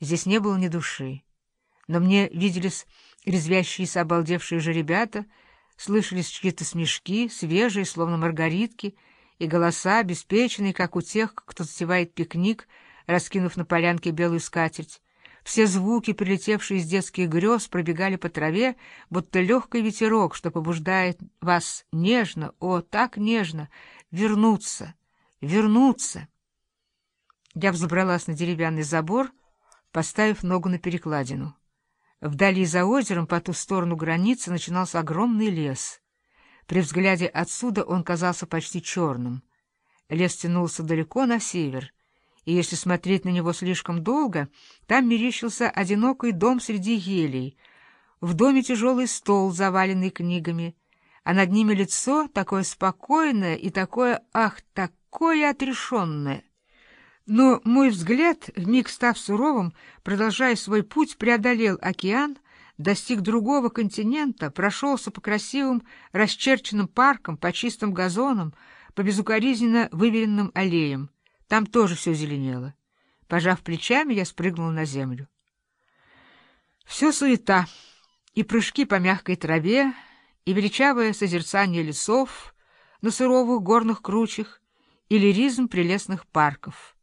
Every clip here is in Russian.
Здесь не было ни души. Но мне виделись резвящиеся обалдевшие же ребята, слышались чьи-то смешки, свежие, словно маргаритки, и голоса, обеспеченные, как у тех, кто затевает пикник, раскинув на полянке белую скатерть. Все звуки, прилетевшие из детских грез, пробегали по траве, будто легкий ветерок, что побуждает вас нежно, о, так нежно, вернуться, вернуться. Я взобралась на деревянный забор, поставив ногу на перекладину. Вдали за озером, по ту сторону границы, начинался огромный лес. При взгляде отсюда он казался почти черным. Лес тянулся далеко на север, и если смотреть на него слишком долго, там мерещился одинокий дом среди елей. В доме тяжелый стол, заваленный книгами, а над ними лицо такое спокойное и такое, ах, такое отрешенное. Но мой взгляд, вмиг став суровым, продолжая свой путь, преодолел океан, достиг другого континента, прошелся по красивым расчерченным паркам, по чистым газонам, по безукоризненно выверенным аллеям. Там тоже все зеленело. Пожав плечами, я спрыгнул на землю. Все суета, и прыжки по мягкой траве, и величавое созерцание лесов на суровых горных кручах, и лиризм прелестных парков —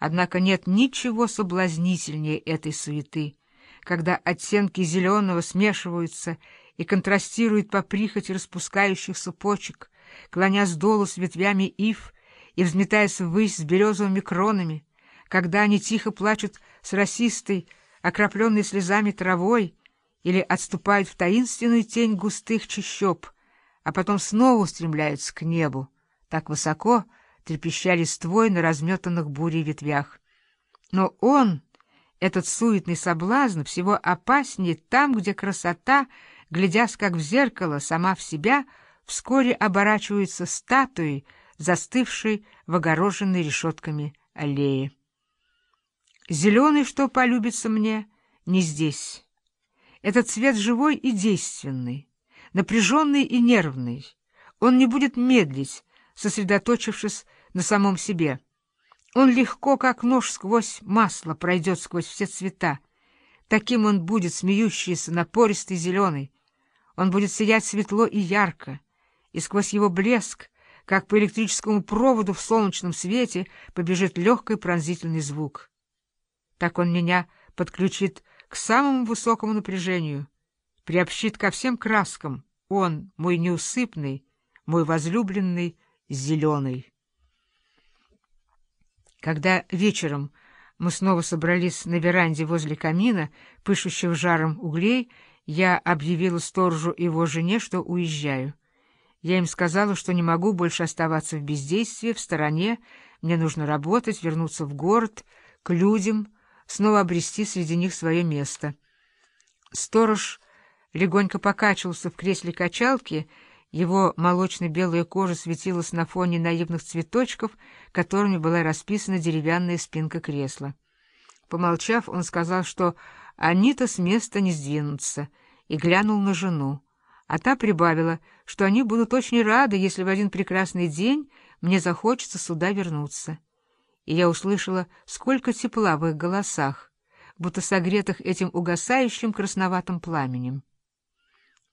Однако нет ничего соблазнительнее этой суеты, когда оттенки зеленого смешиваются и контрастируют по прихоти распускающихся почек, клонясь долу с ветвями ив и взметаясь ввысь с березовыми кронами, когда они тихо плачут с росистой, окропленной слезами травой, или отступают в таинственную тень густых чащоб, а потом снова устремляются к небу, так высоко, трепеща листвой на разметанных бурей ветвях. Но он, этот суетный соблазн, всего опаснее там, где красота, глядясь как в зеркало сама в себя, вскоре оборачивается статуей, застывшей в огороженной решетками аллее. Зеленый, что полюбится мне, не здесь. Этот цвет живой и действенный, напряженный и нервный. Он не будет медлить, сосредоточившись на самом себе. Он легко, как нож сквозь масло, пройдет сквозь все цвета. Таким он будет, смеющийся, напористый, зеленый. Он будет сиять светло и ярко, и сквозь его блеск, как по электрическому проводу в солнечном свете, побежит легкий пронзительный звук. Так он меня подключит к самому высокому напряжению, приобщит ко всем краскам. Он, мой неусыпный, мой возлюбленный, зеленый. Когда вечером мы снова собрались на веранде возле камина, пышущего жаром углей, я объявила сторожу и его жене, что уезжаю. Я им сказала, что не могу больше оставаться в бездействии, в стороне, мне нужно работать, вернуться в город, к людям, снова обрести среди них свое место. Сторож легонько покачивался в кресле качалки его молочно-белая кожа светилась на фоне наивных цветочков, которыми была расписана деревянная спинка кресла. Помолчав, он сказал, что они-то с места не сдвинутся, и глянул на жену. А та прибавила, что они будут очень рады, если в один прекрасный день мне захочется сюда вернуться. И я услышала, сколько тепла в их голосах, будто согретых этим угасающим красноватым пламенем.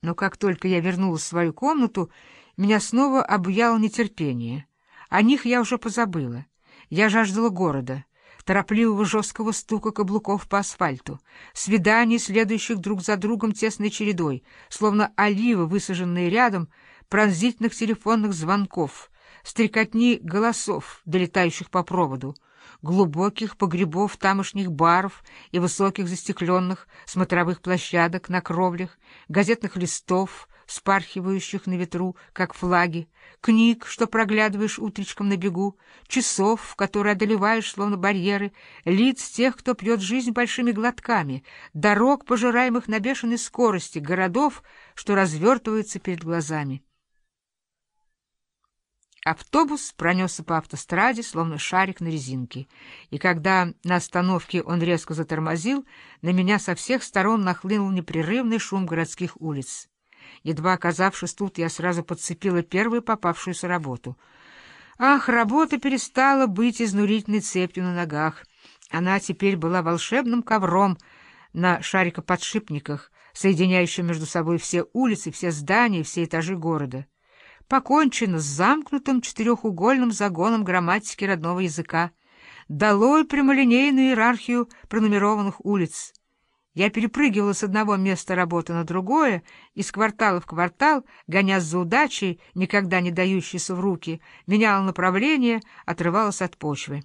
Но как только я вернулась в свою комнату, меня снова обуяло нетерпение. О них я уже позабыла. Я жаждала города, торопливого жесткого стука каблуков по асфальту, свиданий, следующих друг за другом тесной чередой, словно оливы, высаженные рядом, пронзительных телефонных звонков, стрекотни голосов, долетающих по проводу, глубоких погребов тамошних баров и высоких застекленных смотровых площадок на кровлях, газетных листов, спархивающих на ветру, как флаги, книг, что проглядываешь утречком на бегу, часов, которые одолеваешь, словно барьеры, лиц тех, кто пьет жизнь большими глотками, дорог, пожираемых на бешеной скорости, городов, что развертываются перед глазами. Автобус пронесся по автостраде, словно шарик на резинке, и когда на остановке он резко затормозил, на меня со всех сторон нахлынул непрерывный шум городских улиц. Едва оказавшись тут, я сразу подцепила первую попавшуюся работу. Ах, работа перестала быть изнурительной цепью на ногах. Она теперь была волшебным ковром на шарикоподшипниках, соединяющим между собой все улицы, все здания, все этажи города. Покончено с замкнутым четырехугольным загоном грамматики родного языка. Долой прямолинейную иерархию пронумерованных улиц. Я перепрыгивала с одного места работы на другое, из квартала в квартал, гонясь за удачей, никогда не дающейся в руки, меняла направление, отрывалась от почвы.